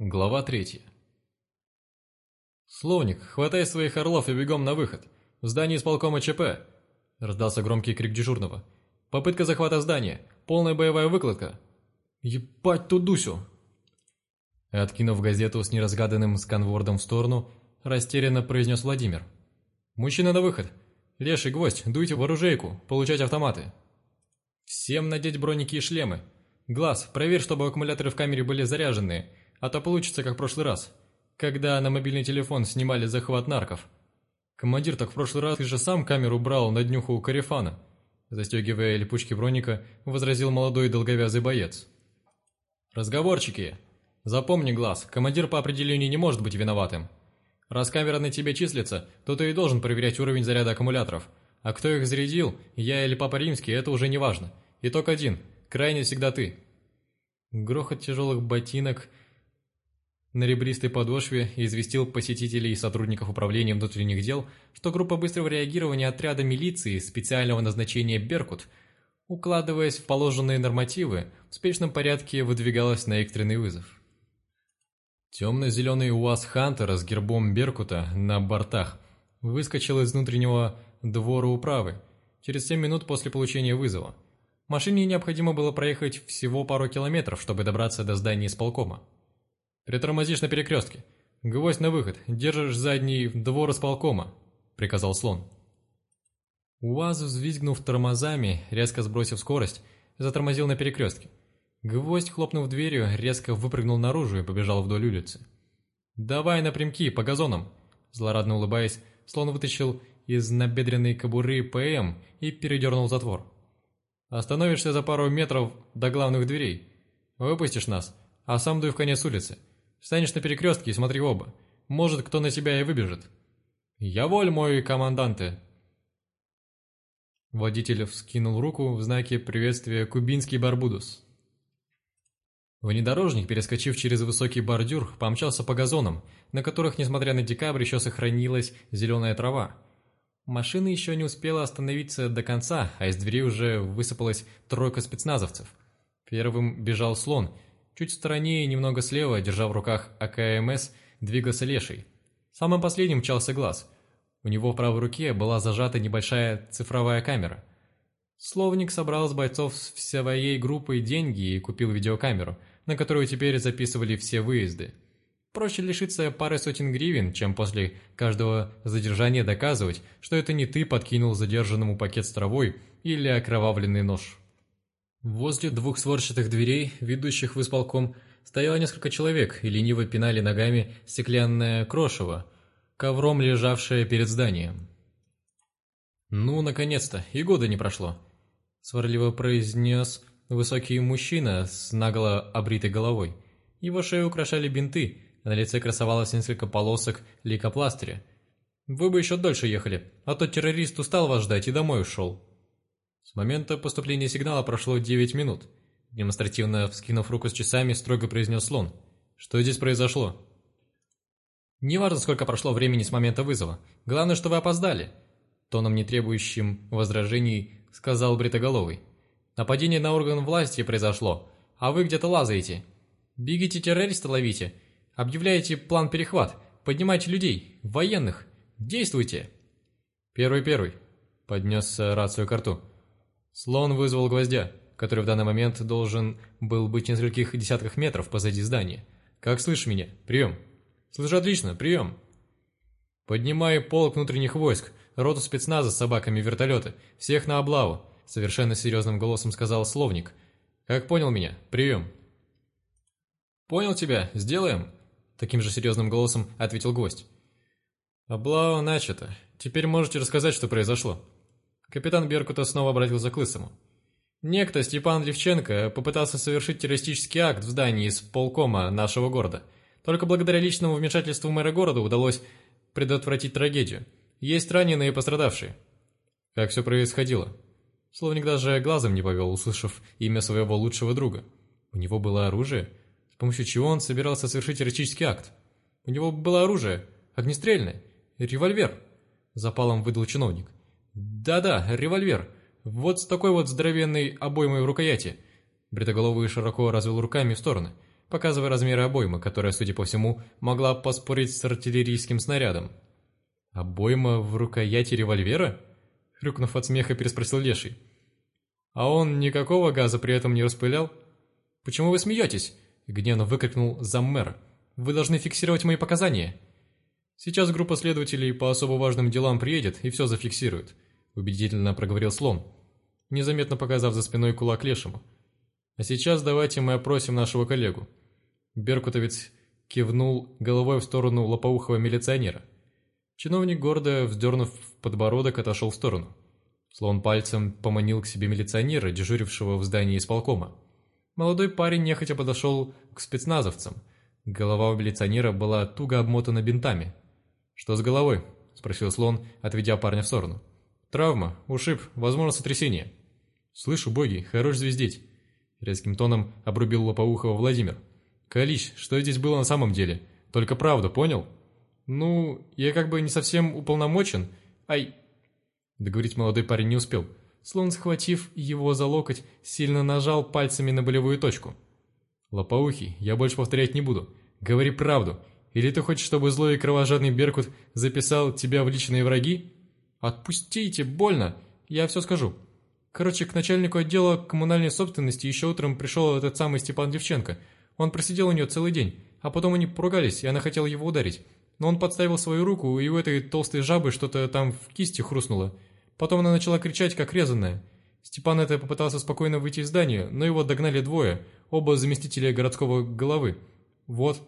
Глава третья. «Словник, хватай своих орлов и бегом на выход. В здании исполкома ЧП!» Раздался громкий крик дежурного. «Попытка захвата здания. Полная боевая выкладка. Ебать ту Дусю!» Откинув газету с неразгаданным сканвордом в сторону, растерянно произнес Владимир. «Мужчина на выход! Леший, гвоздь, дуйте в оружейку, получать автоматы!» «Всем надеть броники и шлемы! Глаз, проверь, чтобы аккумуляторы в камере были заряженные!» А то получится, как в прошлый раз, когда на мобильный телефон снимали захват нарков. Командир так в прошлый раз ты же сам камеру брал на днюху у Карифана. Застегивая липучки броника, возразил молодой долговязый боец. «Разговорчики! Запомни, Глаз, командир по определению не может быть виноватым. Раз камера на тебе числится, то ты и должен проверять уровень заряда аккумуляторов. А кто их зарядил, я или Папа Римский, это уже не важно. Итог один. Крайне всегда ты». Грохот тяжелых ботинок – на ребристой подошве известил посетителей и сотрудников управления внутренних дел, что группа быстрого реагирования отряда милиции специального назначения «Беркут», укладываясь в положенные нормативы, в спешном порядке выдвигалась на экстренный вызов. Темно-зеленый УАЗ «Хантер» с гербом «Беркута» на бортах выскочил из внутреннего двора управы через 7 минут после получения вызова. Машине необходимо было проехать всего пару километров, чтобы добраться до здания исполкома. «Притормозишь на перекрестке. Гвоздь на выход. Держишь задний двор исполкома», — приказал слон. УАЗ, взвизгнув тормозами, резко сбросив скорость, затормозил на перекрестке. Гвоздь, хлопнув дверью, резко выпрыгнул наружу и побежал вдоль улицы. «Давай напрямки, по газонам!» Злорадно улыбаясь, слон вытащил из набедренной кобуры ПМ и передернул затвор. «Остановишься за пару метров до главных дверей. Выпустишь нас, а сам дуй в конец улицы. Станешь на перекрестке и смотри оба. Может, кто на тебя и выбежит. Я воль, мой команданте. Водитель вскинул руку в знаке приветствия «Кубинский Барбудус». Внедорожник, перескочив через высокий бордюр, помчался по газонам, на которых, несмотря на декабрь, еще сохранилась зеленая трава. Машина еще не успела остановиться до конца, а из двери уже высыпалась тройка спецназовцев. Первым бежал слон, Чуть в стороне и немного слева, держа в руках АКМС, двигался леший. Самым последним мчался глаз. У него в правой руке была зажата небольшая цифровая камера. Словник собрал с бойцов своей группой деньги и купил видеокамеру, на которую теперь записывали все выезды. Проще лишиться пары сотен гривен, чем после каждого задержания доказывать, что это не ты подкинул задержанному пакет с травой или окровавленный нож. Возле двух сворчатых дверей, ведущих в исполком, стояло несколько человек и лениво пинали ногами стеклянное крошево, ковром лежавшее перед зданием. «Ну, наконец-то, и года не прошло», — сварливо произнес высокий мужчина с нагло обритой головой. Его шею украшали бинты, а на лице красовалось несколько полосок лейкопластыря. «Вы бы еще дольше ехали, а то террорист устал вас ждать и домой ушел». С момента поступления сигнала прошло 9 минут. Демонстративно вскинув руку с часами, строго произнес слон. «Что здесь произошло?» «Неважно, сколько прошло времени с момента вызова. Главное, что вы опоздали», тоном не требующим возражений сказал Бритоголовый. «Нападение на орган власти произошло, а вы где-то лазаете. Бегите террориста ловите, объявляете план перехват, поднимайте людей, военных, действуйте!» «Первый-первый», — поднес рацию к рту. Слон вызвал гвоздя, который в данный момент должен был быть в нескольких десятках метров позади здания. «Как слышишь меня? Прием!» «Слышу отлично, прием!» «Поднимай полк внутренних войск, роту спецназа с собаками вертолеты, всех на облаву», совершенно серьезным голосом сказал словник. «Как понял меня? Прием!» «Понял тебя, сделаем!» Таким же серьезным голосом ответил гость. «Облава начата. Теперь можете рассказать, что произошло?» Капитан Беркута снова обратился к Лысому. Некто, Степан Левченко, попытался совершить террористический акт в здании из полкома нашего города. Только благодаря личному вмешательству мэра города удалось предотвратить трагедию. Есть раненые и пострадавшие. Как все происходило? Словник даже глазом не повел, услышав имя своего лучшего друга. У него было оружие, с помощью чего он собирался совершить террористический акт. У него было оружие, огнестрельное, револьвер. Запалом выдал чиновник. «Да-да, револьвер. Вот с такой вот здоровенной обоймой в рукояти». Бритоголовый широко развел руками в стороны. показывая размеры обоймы, которая, судя по всему, могла поспорить с артиллерийским снарядом. «Обойма в рукояти револьвера?» Хрюкнув от смеха, переспросил Леший. «А он никакого газа при этом не распылял?» «Почему вы смеетесь?» Гневно выкрикнул заммэр. «Вы должны фиксировать мои показания». «Сейчас группа следователей по особо важным делам приедет и все зафиксирует», убедительно проговорил слон, незаметно показав за спиной кулак лешему. «А сейчас давайте мы опросим нашего коллегу». Беркутовец кивнул головой в сторону лопоухого милиционера. Чиновник, гордо вздернув подбородок, отошел в сторону. Слон пальцем поманил к себе милиционера, дежурившего в здании исполкома. Молодой парень нехотя подошел к спецназовцам. Голова у милиционера была туго обмотана бинтами. «Что с головой?» – спросил слон, отведя парня в сторону. «Травма, ушиб, возможно, сотрясение». «Слышу, боги, хорош звездить!» Резким тоном обрубил Лопоухова Владимир. «Калич, что здесь было на самом деле? Только правду, понял?» «Ну, я как бы не совсем уполномочен. Ай...» Договорить молодой парень не успел. Слон, схватив его за локоть, сильно нажал пальцами на болевую точку. «Лопоухий, я больше повторять не буду. Говори правду. Или ты хочешь, чтобы злой и кровожадный Беркут записал тебя в личные враги?» «Отпустите, больно. Я все скажу». Короче, к начальнику отдела коммунальной собственности еще утром пришел этот самый Степан Девченко. Он просидел у нее целый день, а потом они поругались, и она хотела его ударить. Но он подставил свою руку, и у этой толстой жабы что-то там в кисти хрустнуло. Потом она начала кричать, как резаная. Степан это попытался спокойно выйти из здания, но его догнали двое, оба заместителя городского головы. Вот.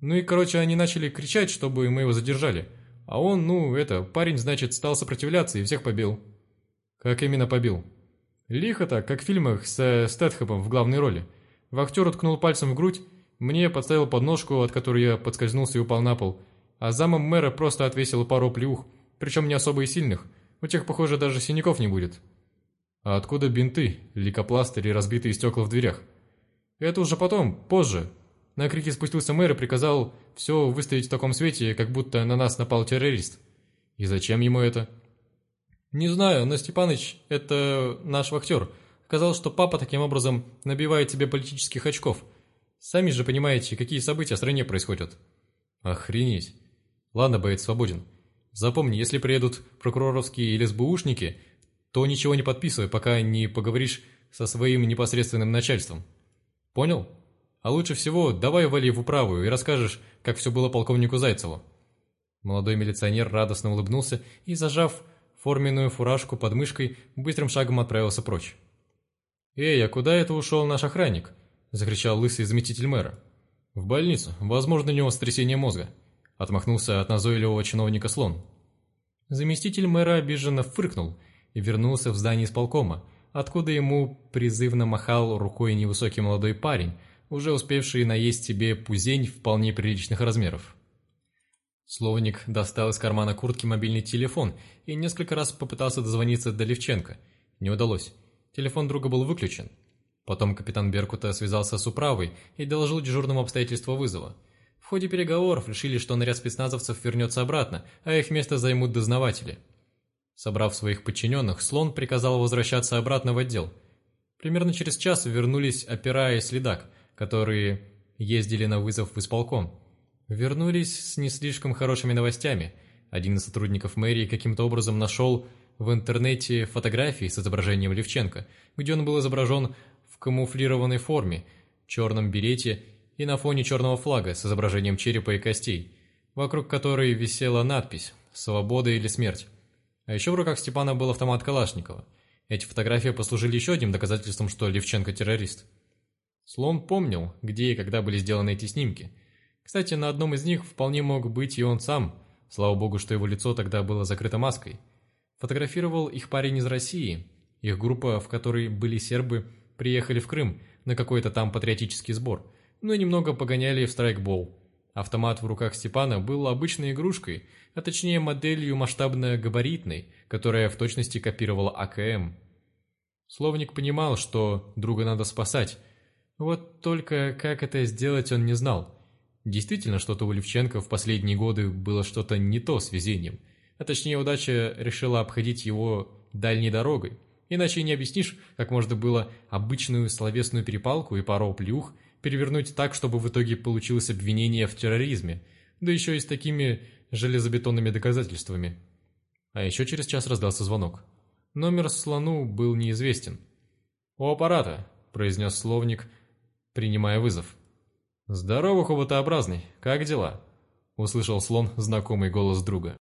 Ну и, короче, они начали кричать, чтобы мы его задержали. А он, ну, это, парень, значит, стал сопротивляться и всех побил. Как именно побил? Лихо так, как в фильмах с Стэтхэмом в главной роли. Вахтер уткнул пальцем в грудь, мне подставил подножку, от которой я подскользнулся и упал на пол, а замом мэра просто отвесил пару плюх, причем не особо и сильных – у тех, похоже, даже синяков не будет. А откуда бинты, лейкопластырь и разбитые стекла в дверях? Это уже потом, позже. На крики спустился мэр и приказал все выставить в таком свете, как будто на нас напал террорист. И зачем ему это? Не знаю, но Степаныч, это наш вахтер, сказал, что папа таким образом набивает себе политических очков. Сами же понимаете, какие события в стране происходят. Охренеть. Ладно, боец свободен. Запомни, если приедут прокуроровские или СБУшники, то ничего не подписывай, пока не поговоришь со своим непосредственным начальством. Понял? А лучше всего давай вали в управу и расскажешь, как все было полковнику Зайцеву». Молодой милиционер радостно улыбнулся и, зажав форменную фуражку под мышкой, быстрым шагом отправился прочь. «Эй, а куда это ушел наш охранник?» – закричал лысый заместитель мэра. «В больницу. Возможно, у него сотрясение мозга». Отмахнулся от назойливого чиновника слон. Заместитель мэра обиженно фыркнул и вернулся в здание исполкома, откуда ему призывно махал рукой невысокий молодой парень, уже успевший наесть себе пузень вполне приличных размеров. Словник достал из кармана куртки мобильный телефон и несколько раз попытался дозвониться до Левченко. Не удалось. Телефон друга был выключен. Потом капитан Беркута связался с управой и доложил дежурному обстоятельства вызова – в ходе переговоров решили, что наряд спецназовцев вернется обратно, а их место займут дознаватели. Собрав своих подчиненных, Слон приказал возвращаться обратно в отдел. Примерно через час вернулись опера и следак, которые ездили на вызов в исполком. Вернулись с не слишком хорошими новостями. Один из сотрудников мэрии каким-то образом нашел в интернете фотографии с изображением Левченко, где он был изображен в камуфлированной форме, черном берете и на фоне черного флага с изображением черепа и костей, вокруг которой висела надпись «Свобода или смерть». А еще в руках Степана был автомат Калашникова. Эти фотографии послужили еще одним доказательством, что Левченко террорист. Слон помнил, где и когда были сделаны эти снимки. Кстати, на одном из них вполне мог быть и он сам, слава богу, что его лицо тогда было закрыто маской. Фотографировал их парень из России. Их группа, в которой были сербы, приехали в Крым на какой-то там патриотический сбор – но немного погоняли в страйкбол. Автомат в руках Степана был обычной игрушкой, а точнее моделью масштабно-габаритной, которая в точности копировала АКМ. Словник понимал, что друга надо спасать. Вот только как это сделать он не знал. Действительно, что-то у Левченко в последние годы было что-то не то с везением. А точнее, удача решила обходить его дальней дорогой. Иначе не объяснишь, как можно было обычную словесную перепалку и пару плюх перевернуть так, чтобы в итоге получилось обвинение в терроризме, да еще и с такими железобетонными доказательствами. А еще через час раздался звонок. Номер слону был неизвестен. «У аппарата», – произнес словник, принимая вызов. «Здорово, хоботообразный, как дела?» – услышал слон знакомый голос друга.